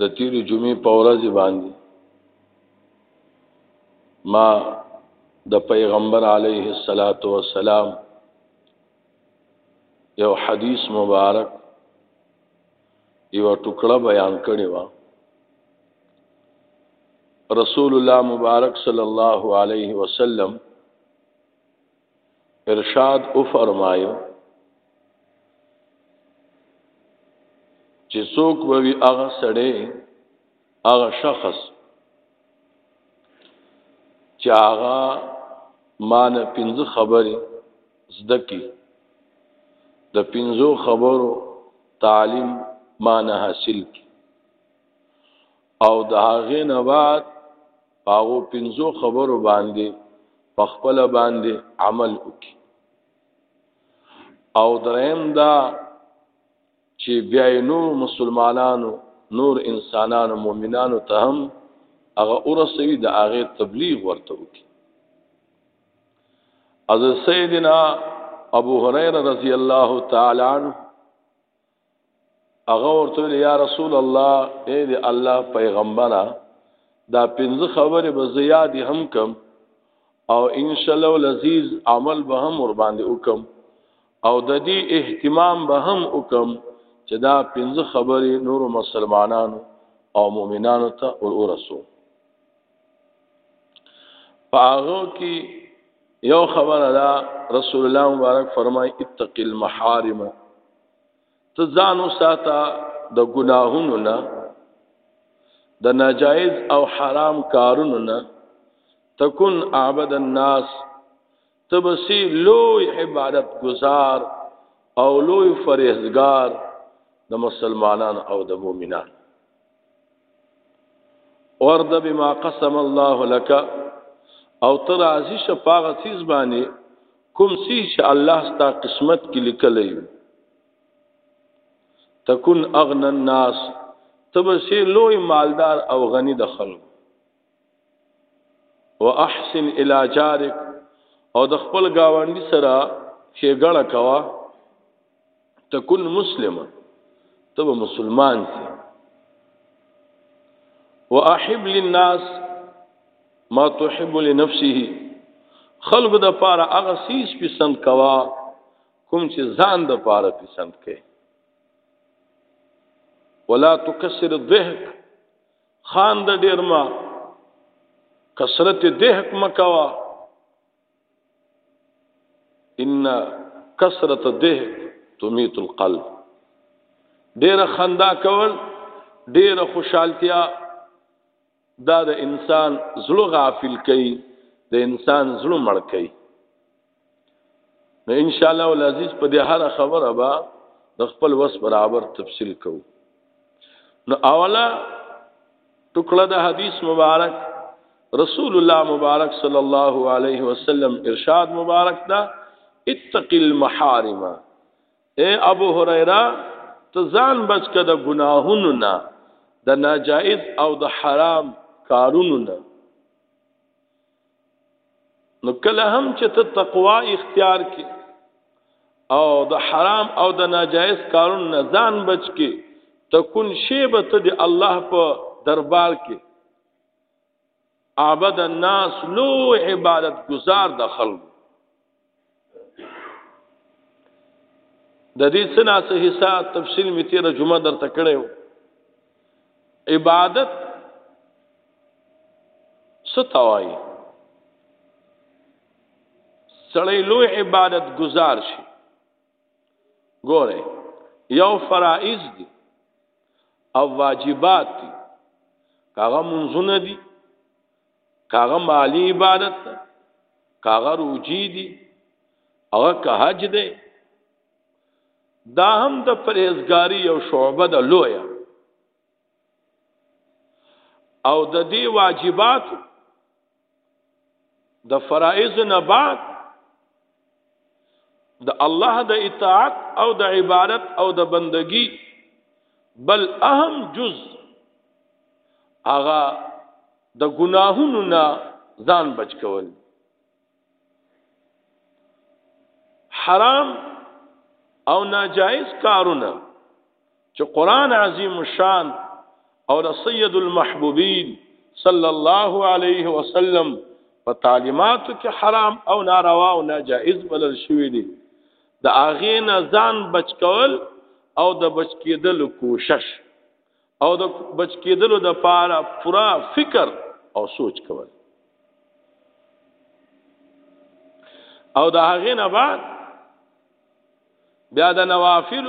د تیرې جمعې په ورځ باندې ما د پیغمبر علیه الصلاۃ والسلام یو حدیث مبارک یو ټوکړه بیان کړی و رسول الله مبارک صلی الله علیه وسلم ارشاد او فرمایو چې څوک به وي هغه سړی هغه شخص چې هغه مان پنځه خبرې زده کی د پنځو خبرو تعلیم مان حاصل کی او د هغې نه بعد پاغو پنځو خبرو باندې په خپل باندې عمل وکړي او دریم دا چې بیا نور مسلمانانو نور انسانانو مؤمنانو ته هم هغه ورسوي د هغه تبلیغ ورته وکړي از سیدنا ابو هريره رضی الله تعالی عنہ هغه ورته ویل یا رسول الله اے دی الله پیغمبره دا پنځه خبرې به زیاد هم کم او ان شاء الله لذیذ عمل به هم ور باندې وکم او د دې اهتمام به هم وکم چې دا پنځه خبرې نور مسلمانانو او مؤمنانو ته ورسو پاغو کې یو خبره دا رسول الله مبارک فرمای اتق المحارم ته ځان وساته د ګناهونو نه د ناجایز او حرام کارونو نه تکون عبد الناس تبسی لوی عبادت گزار او لوی فرهزګار د مسلمانانو او د مؤمنانو ورد بما قسم الله لك او تر ازي شفاغه سیز باندې کوم سی چې الله ستا قسمت کې لیکلې تکون اغن الناس تب شي لوی مالدار او غني د خلکو واحسن الى جارك او د خپل گاونډي سره ښېګړه کوا تكون مسلمه تب مسلمان سي واحب للناس ما تحب لنفسه خلق د پاره هغه سیس پسند کوا کوم چې ځان د پاره پسند کړي ولا تكسر الضحك خان د ډیر ما کثرت دهک مکوا ان کثرت دهک تمیت القلب ډیر خندا کول ډیر خوشحالتیا دا د انسان زړه غافل کوي د انسان زړه مړ کوي نو ان شاء الله العزيز په دې هر خبره با د خپل وس برابر تفصیل کو نو اوله ټکړه د حدیث مبارک رسول الله مبارک صلی الله علیه وسلم ارشاد مبارک دا اتق المحارم اے ابو هريره تزان بچ کده گناهونو نه د ناجائز او د حرام کارونو نه نو کله هم چې ته تقوا اختیار کې او د حرام او د ناجایز کارون نه ځان بچ کې تكون شیبه ته د الله په دربار کې عبد الناس لو عبادت گزار د خلکو د دې سنا سه حصہ تفصیل می تیر جمعه در تکړیو عبادت ستوای سړی لوی عبادت گزار شي ګوره یو فرائض دي او واجبات دي هغه منځونه دي کاغه مالی عبادت ده کاغه روجی دی هغه که حج دی دا هم د پرهیزګاری او شعبه د لویا او د دې واجبات د فرایض نه بعد د الله د اطاعت او د عبادت او د بندگی بل اهم جز هغه د ګناهونو نه ځان بچ کول حرام او ناجائز کارونه چې قران عظیم شان او د سید المحبوبین صلی الله علیه وسلم په تعلیماتو کې حرام او ناروا او ناجائز بلل شوی دی د اغه نه ځان بچ کول او د بچ کېدل کوشش او د بچ کېدلو د پاره پورا فکر او سوچ کول او د هغه نه بعد بیا د نوافل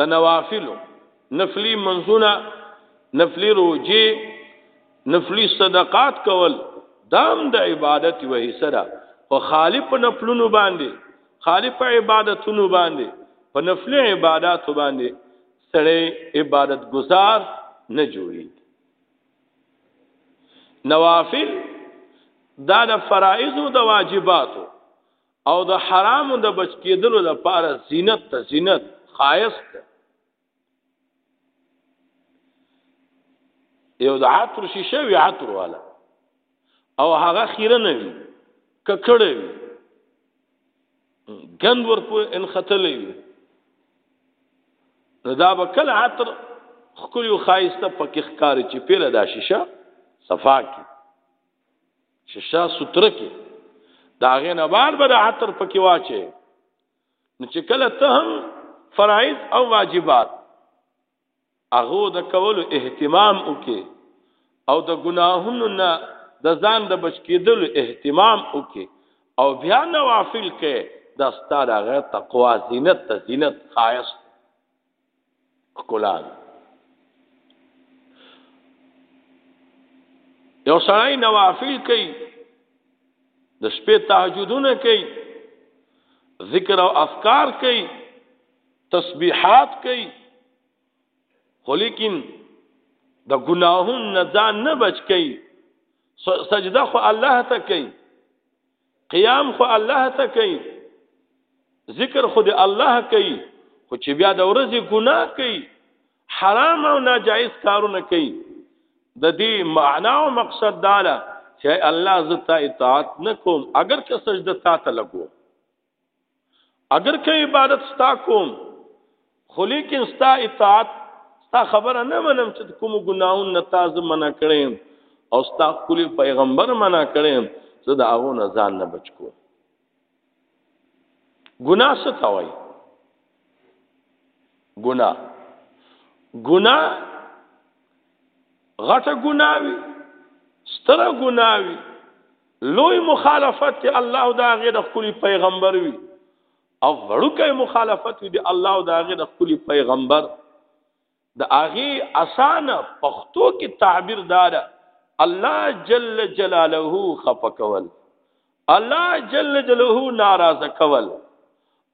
د نوافل نفلی منزونه نفلی روجه نفلی صدقات کول دام د دا عبادت وهي سره او خالق نفلونو باندې خالی په عبادتونو باندې په نفل عبادت باندې سړی عبادت گزار نه جوړي نوافل دا د فرایض او د واجباتو او د حرام د بچ کېدلو لپاره زینت ته زینت خایست یو د عطر شیشه وی عطر والا او هغه خیره نه وی ککړه وی ګند ورپو ان خطلې وی نو دا به کله عطر خکل یو خایسته پکې ښکار چې پیله دا شیشه صفا کی شیشه ستر کی دا غې نه بعد به عطر پکې واچي نو چې کله ته هم فرایض او واجبات هغه د کولو اهتمام وکې او د ګناهونو نه د ځان د بچ کېدلو اهتمام وکې او بیا نوافل کې د ستاره غیر تقوا زینت ته زینت خایست ښکلا ده یو سړی نوافل کوي د شپې تهجدونه کوي ذکر او اذکار کوي تسبیحات کوي خو لیکن د ګناهونو نه ځان نه بچ کوي سجده خو الله ته کوي قیام خو الله ته کوي ذکر خو د الله کوي خو چې بیا د ورځې ګناه کوي حرام او ناجایز کارونه کوي د دې معنا او مقصد دا ده چې الله زتا اطاعت نکوم اگر که سجده تا ته لګو اگر که عبادت ستا کوم خو لیکن ستا اطاعت ستا خبره نه منم چې کوم ګناون نه تاسو منع کړم او ستا خپل پیغمبر منع کړم زه د هغه نه ځان نه بچ کوم ګناه څه ته وایي ګناه ګناه غټه ګناوي ستره ګناوي لوی مخالفت ته الله او دا غیر خپل پیغمبر وي او وړوکه مخالفت وي د الله او دا غیر خپل پیغمبر د هغه اسانه پښتو کې تعبیر دار الله جل جلاله خفقول الله جل جلاله ناراض کول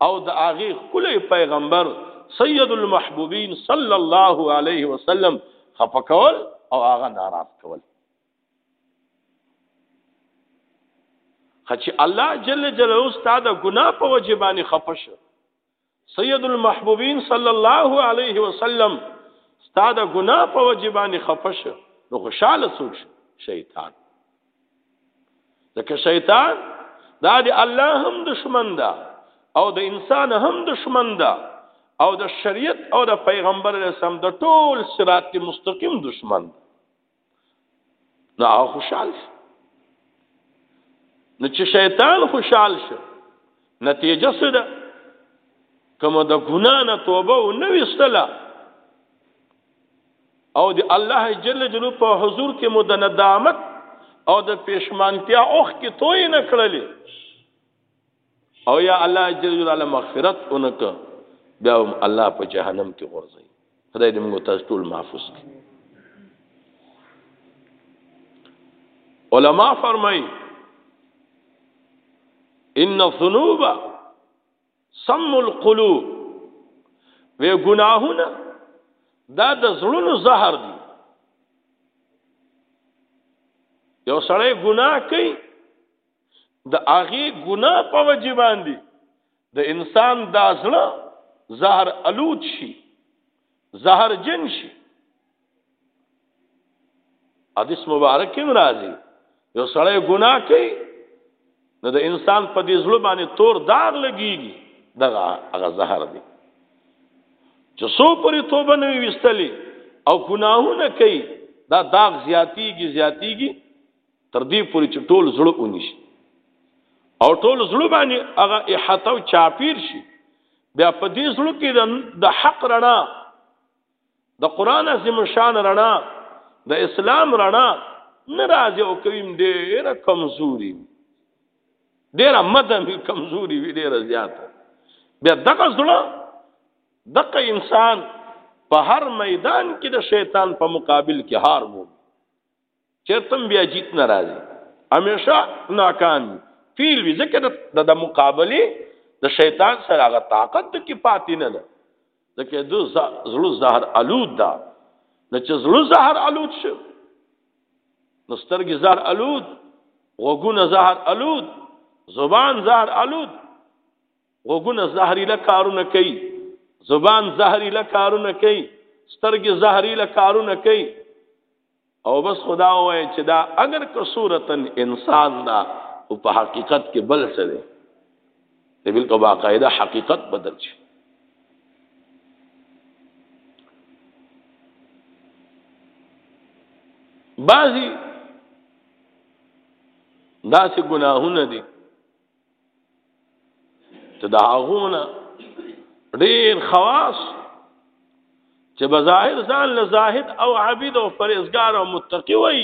او د هغه خپل پیغمبر سید المحبوبین صلی الله علیه وسلم خفقول او هغه ناراض کول خچ الله جل جلاله استاد ګنا په وجبانی خپش سید المحبوبین صلی الله علیه وسلم استاد ګنا په وجبانی خپش نو خوشاله سوچ شیطان ځکه شیطان دا دی الله هم دشمن ده او د انسان هم دشمن ده او د شریعت او د پیغمبر اسلام د ټول صراط مستقیم دشمن ده نو هغه خوشحال شو نو چې شیطان خوشحال شو نتیجه څه ده کوم د ګنا نه توبه و نه وستله او د الله جل جلاله په حضور کې مو د ندامت او د پښمانتیا اوخ کې توې نه کړلې او یا الله جل جلاله مغفرت اونک بیا هم الله په جهنم کې ورځي خدای دې موږ تاسو ټول محفوظ کړي علما فرمایي ان الذنوب سم القلوب و ګناهونه دا د زړونو زهر دي یو سړی ګناه کوي د هغې ګناه په وجې باندې د انسان دا زړه زهر الوت شي زهر جن شي حدیث مبارک کې راځي یو سړی ګناه کوي نو د انسان په دې زړه باندې تور داغ لګيږي دغه هغه زهر دی چې سو پرې توبه نه وستلې او ګناهونه کوي دا داغ زیاتیږي زیاتیږي تر دې پورې چې ټول زړه ونیسي او ټول زړه باندې هغه احاطه او چاپیر شي بیا په دې زړه کې د حق رڼا د قران عظیم شان رڼا د اسلام رڼا ناراضه او کویم ډیره کمزوري ډیره مدمي کمزوري وی ډیره زیاته بیا دغه زړه دغه انسان په هر میدان کې د شیطان په مقابل کې هار وو چرتم بیا جیت ناراضي همیشه ناکام فیل وی ځکه د د مقابله د شیطان سره هغه طاقت د کې پاتې نه ده ځکه د زړه زهر الود ده نه چې زړه زهر الود شو نو سترګې زهر الود غوګونه زهر الود زبان زهر الود غوګونه زهري له کارونه کوي زبان زهري له کارونه کوي سترګې زهري له کارونه کوي او بس خدا وای چې دا اگر که صورتن انسان دا او په حقیقت کې بل څه دی ته بل کو باقاعده حقیقت بدل شي بعضی دا سه گناهونه دي ته دا هغونه ډیر خواص چې بظاهر ځان له زاهد او عابد او پرهیزګار او متقی وای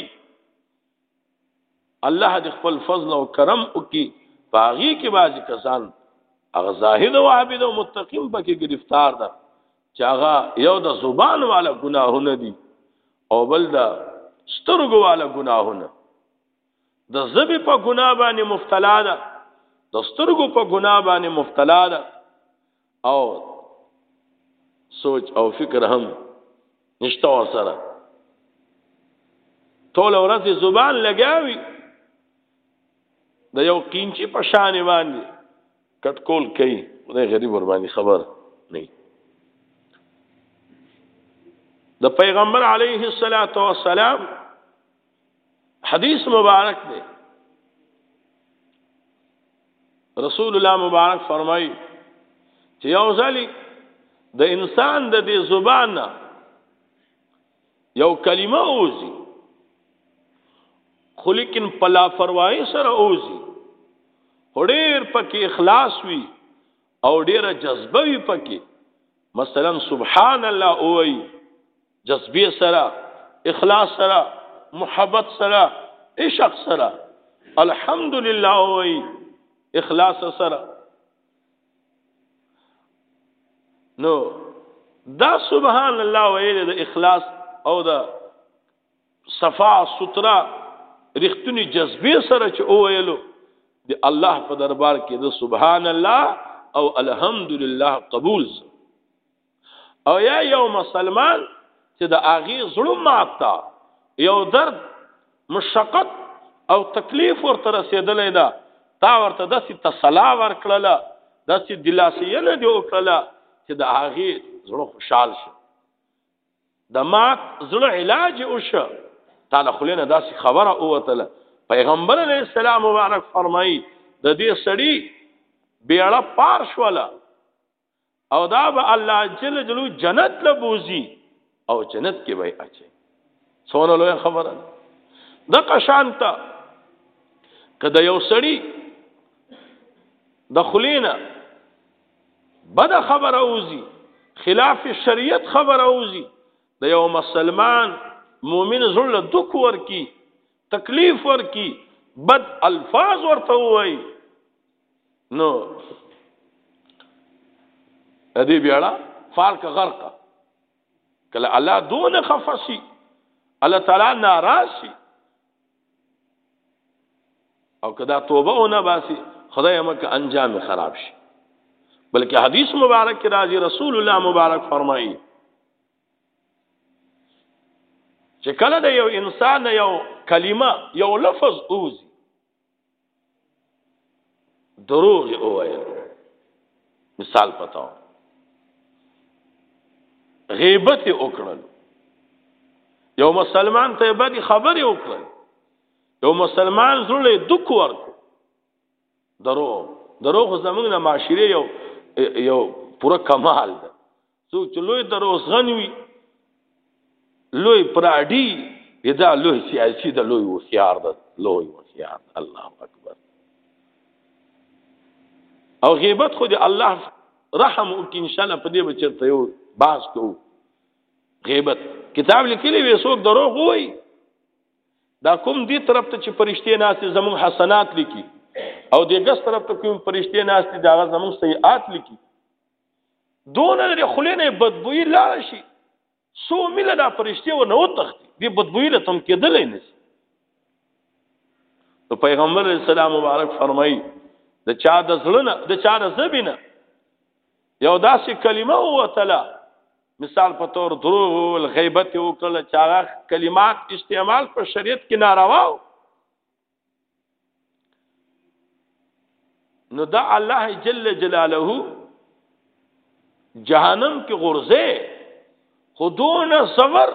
الله دې خپل فضل او کرم وکي باغی کې بازي کسان هغه زاهد او عابد او متقیم پکې گرفتار ده چې هغه یو د زبان والا ګناهونه دي او بل د سترګو والا ګناهونه د زبې په ګناه باندې مفتلا ده د سترګو په ګناه باندې مفتلا ده او سوچ او فکر هم نشته ور سره ټول ورځ زبان لګاوي د یو قینچی په شان باندې کټکول کوي خدای غریب ور باندې خبر نه د پیغمبر علیه الصلاۃ والسلام حدیث مبارک دی رسول الله مبارک فرمایي چې یو ځلی د انسان د دې زبان نه یو کلمه اوزي خو لیکن پلا فروايي سره اوزي هډیر پکې اخلاص وي او ډیره جذبه وي پکې مثلا سبحان الله او وي جذبه سره اخلاص سره محبت سره عشق سره الحمدلله او وي اخلاص سره نو دا سبحان الله ویل د اخلاص او د صفا سترا رښتونی جذبه سره چې او ویلو د الله په دربار کې د سبحان الله او الحمدلله قبول او یا یو مسلمان چې د اغي زړه ماتا یو درد مشقت او تکلیف ورته رسیدلې ده تا ورته د سي تسلا ورکړله د سي دلاسي نه دی وکړله چې د اغي زړه خوشحال شي د مات زړه علاج وشو تعالی خلینه داسې خبره اوتله پیغمبر علی السلام مبارک فرمایي د دې سړی بیړه پار شوله او دا به الله جل جلاله جنت له بوزي او جنت کې وای اچي څونه لوی خبره د قشانتا کله یو سړی د خلینه بد خبر اوزي خلاف شریعت خبر اوزي د یو مسلمان مؤمن زړه دک ورکی تکلیف ورکی بد الفاظ ورته وای نو ادي بیاړه فالک غرقه کله الله دون خفسي الله تعالی ناراضي او کدا توبه او نه باسي خدای مکه انجام خراب شي بلکې حدیث مبارک کې راځي رسول الله مبارک فرمایي چې کله د یو انسان یو کلمه یو لفظ اوزي دروغ یې وویل مثال پتاو غیبت یې وکړل یو مسلمان ته بدی خبرې وکړل یو مسلمان زړه دک ورکو درو درو خو زمونږ نه معاشره یو یو پوره کمال ده څوک چې لوی دروغجن وي لوی پراډي دا لوی سیاسي د لوی وخيار د لوی وخيار الله اکبر او غیبت خو دې الله رحم وکړي ان شاء الله په دې بچته یو باس کو غیبت کتاب لیکلی وي څوک دروغ وایي دا کوم دی طرف ته چې پرشته ناس زمون حسنات لیکي او دغه طرف ته کوم پرشته ناس دي دا زمون سیئات لیکي دونه د خلې نه بدبوئی لاړ شي سو مله دا فرشتي و نه وتخت دی بدبوئی له تم کېدلې نه نو پیغمبر اسلام مبارک فرمایي د چا د زړه د چا د زبینه یو داسې کلمه وتله مثال په تور دروغ او غیبت وکړه چا کلمات استعمال په شریعت کې ناروا نو دا الله جل جلاله جهنم کې غرزه خودون صبر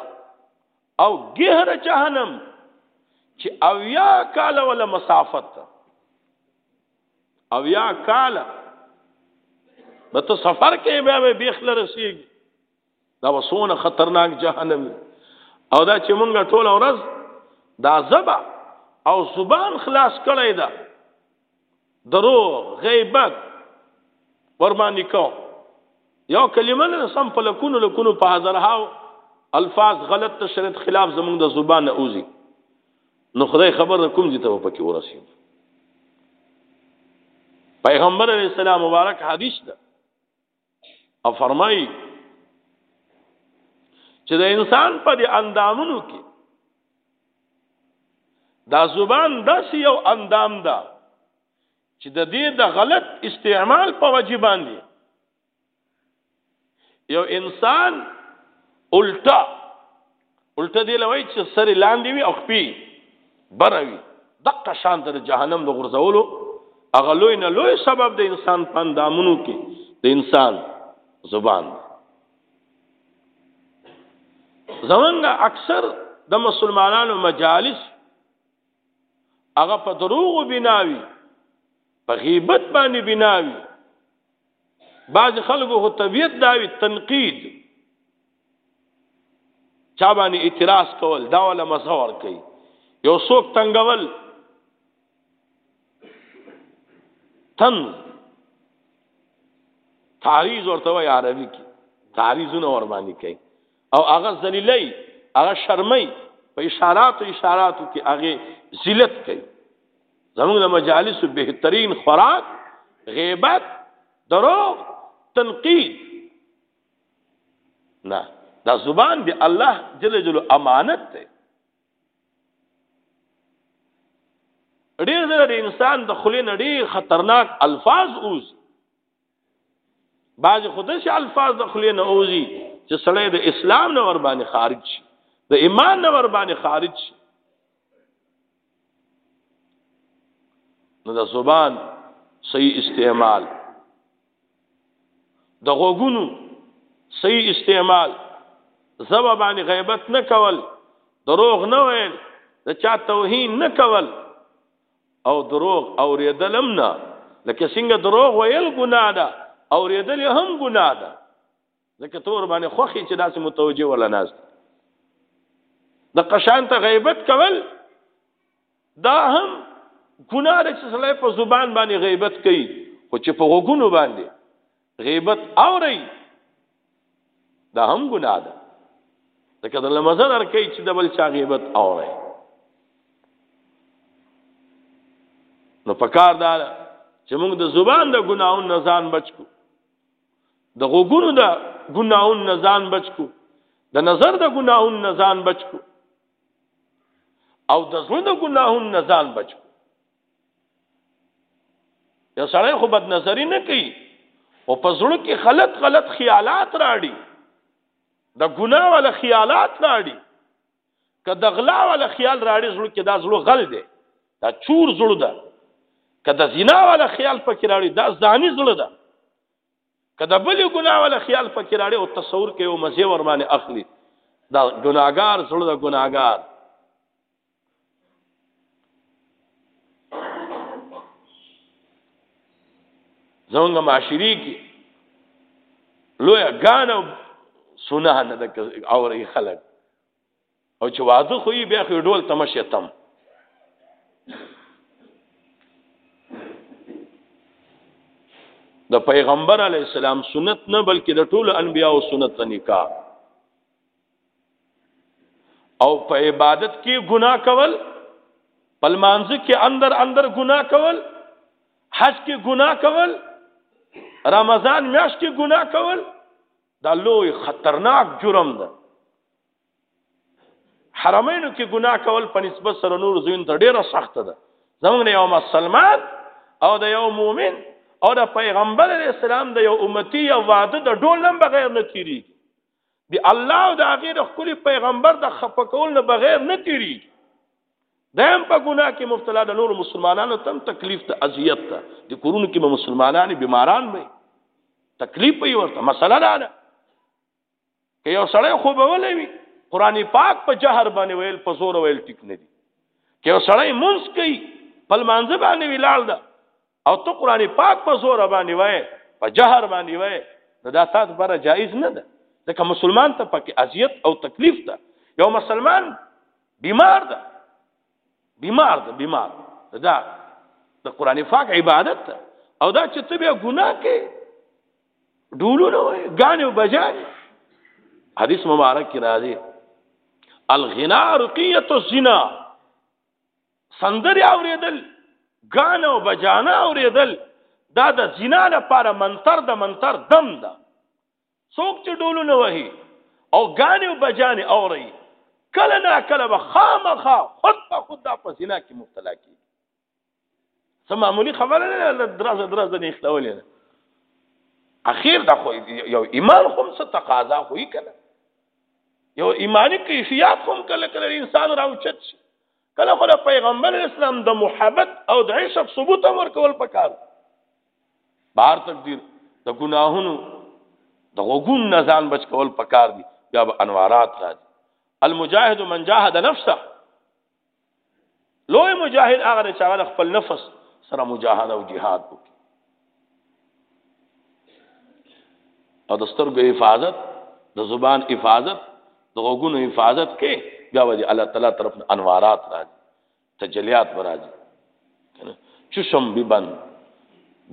او گهر جهنم چې اویا کال ولا مسافت اویا کال به ته سفر کې به به بخل رسیږي دا وسونه خطرناک جهنم او دا چې مونږ ټول ورځ دا زبا او زبان خلاص کړی دا درو غیبت ورمانی کو یو کلمه نه سم په لکونو لکونو په هزار هاو الفاظ غلط تشریح خلاف زمونږ د زبان اوزي نو خدای خبر کوم دي ته پکې ورسید پیغمبر علیہ السلام مبارک حدیث ده او فرمایي چې د انسان په دې اندامونو کې دا زبان داسې یو اندام ده چې د دې د غلط استعمال په وجه باندې یو انسان الټا الټه دی لوي چې سر لاندې وي او خپي بروي دقه شان تر جهنم د غرزولو اغلوې نه لوی سبب د انسان پندامونو کې د انسان زبان زمونږ اکثر د مسلمانانو مجالس هغه په دروغ بناوي په غیبت باندې بناوي بعض خلکو هو طبیعت داوي تنقید چا باندې اعتراض کول دا ولا مزه ور کوي یو څوک تنگول تن تعریض ورته وای عربي کې تعریضونه ور باندې کوي او هغه ذلیلای هغه شرمای په اشارات او اشاراتو کې هغه ذلت کوي زموږ د مجالس بهترین خوراک غیبت دروغ تنقید نه دا زبان دی الله جل جل امانت دی ډیر زره د انسان د خلی نه ډیر خطرناک الفاظ اوز بعض خودش الفاظ د خلی نه اوزي چې سړی د اسلام نه ور باندې خارج شي د ایمان نه ور باندې خارج شي نو د زبان صحیح استعمال د غوګونو صحیح استعمال زب باندې غیبت نه کول دروغ نه ویل د چا توهین نه کول او دروغ اوریدلم نه لکه څنګه دروغ ویل ګناه ده اوریدل هم ګناه ده ځکه تور باندې خوخي چې داسې متوجه ولا ناس د قشان ته غیبت کول دا هم ګناه ده چې سړی په زبان باندې غیبت کوي خو چې په غوګونو باندې غیبت اوري دا هم ګناه ده ځکه د لمزه در کوي چې د بل چا غیبت اوري نو پکار دا چې موږ د زبان د ګناون نه ځان بچو د غوګونو د ګناون نه ځان بچ کو د نظر د ګناون نه ځان بچ کو او د زړه د ګناون نه ځان بچ کو یو سړی خو بد نظری نه کوي او په زړه کې غلط غلط خیالات راړي د ګناه ول خیالات راړي که د غلا والا خیال راړي زړه کې دا زړه غل دی دا چور زړه ده که د زنا والا خیال پکې راړي دا ځاني زړه ده که د بلې ګناه والا خیال پکې راړي او تصور کوي او مزه ور باندې اخلي دا ګناګار زړه ده ګناګار زمونږ معاشري کې لوی غان او سنه نه د اوري خلک او چې واده خو یې بیا خو ډول تمشه تم د پیغمبر علی السلام سنت نه بلکې د ټولو انبیانو سنت ته نکاح او په عبادت کې ګناه کول په مانځ کې اندر اندر ګناه کول حج کې ګناه کول رمضان میاش کې ګناه کول دا لوی خطرناک جرم ده حرمینو کې ګناه کول په نسبت سره نور زین ته ډیره سخت ده زمونږ یو مسلمان او د یو مؤمن او د پیغمبر اسلام د یو امتی یا واده د ډولم بغیر نه تیری دی الله او د هغه د خپل پیغمبر د خپکول نه بغیر نه تیری دیم په ګناه کې مبتلا د نور مسلمانانو تم تکلیف ته اذیت ته د کورونو کې به مسلمانان بیماران وي تکلیف وي ورته مسله نه ده که یو سړی خو به ولې وي قران پاک په جهر باندې ویل په زور ویل ټیک نه دي که یو سړی منځ کوي په منځ باندې ویلال ده او ته قران پاک په زور باندې وای په جهر باندې وای نو دا تاسو لپاره جایز نه ده ځکه مسلمان ته پکې اذیت او تکلیف ده یو مسلمان بیمار ده بیمار ده بیمار ده دا د قران پاک عبادت ده او دا چې ته بیا ګناه کې ډولونه وای غانې او بجانې حدیث مبارک کې راځي الغنا رقیه الزنا سندري اوریدل غان او بجانه اوریدل دا د زنا لپاره منتر د منتر دم ده څوک چې ډولو نه وهي او غان او بجانه اوري کله نه کله به خامخا خود په خود دا په زنا کې مبتلا کی سم معمولی خبره نه درازه درازه نه اختولې ده اخیر دا خو یو ایمان خو څه تقاضا خو یې کله یو ایمانی کیفیت خو کله کله انسان راوچت شي کله خو د پیغمبر اسلام د محبت او د عشق ثبوت امر کول پکار بار تقدیر د ګناهونو د غوګون نه ځان بچ کول پکار دي بیا به انوارات راځي المجاهد من جاهد نفسه لوی مجاهد هغه چې هغه خپل نفس سره مجاهده او جهاد وکړي او د سترګو حفاظت د زبان حفاظت د غوګونو حفاظت کې بیا وځي الله تعالی طرف انوارات راځي تجلیات راځي کنه چشم ببن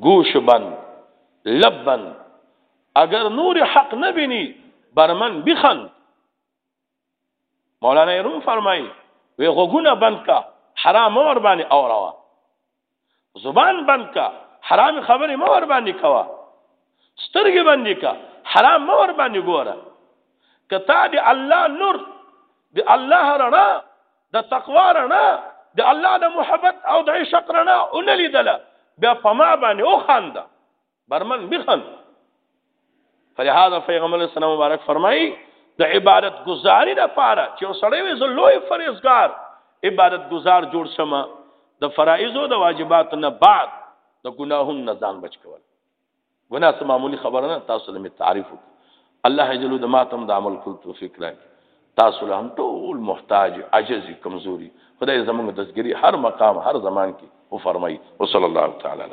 گوش بن لبن اگر نور حق نبینی برمن بخند مولانا روم فرمایي وی غوګونه بند کا حرام اور باندې اوروا زبان بند کا حرام خبرې مور باندې کوا سترګې باندې کا حرام مور باندې ګوره کته دی الله نور دی الله رڼا د تقوا رڼا د الله د محبت او د عشق رڼا اونلیدله بیا په ما باندې او خانده برمن بخن فلهذا پیغمبر صلی الله مبارک فرمایي د عبادت گزاري د پاره چې وسړی وي زلوې فرزګار عبادت گزار جوړ شمه د فرایض او د واجبات نه بعد د ګناهونو نه ځان بچ کول ګناه سم معمولی خبره نه تاسو له تعریف الله جل د ماتم د عمل کول توفیق راکړي تاسو له هم ټول محتاج عجز کمزوري خدای زموږ دسګری هر مقام هر زمان کې او فرمایي وصلی الله تعالی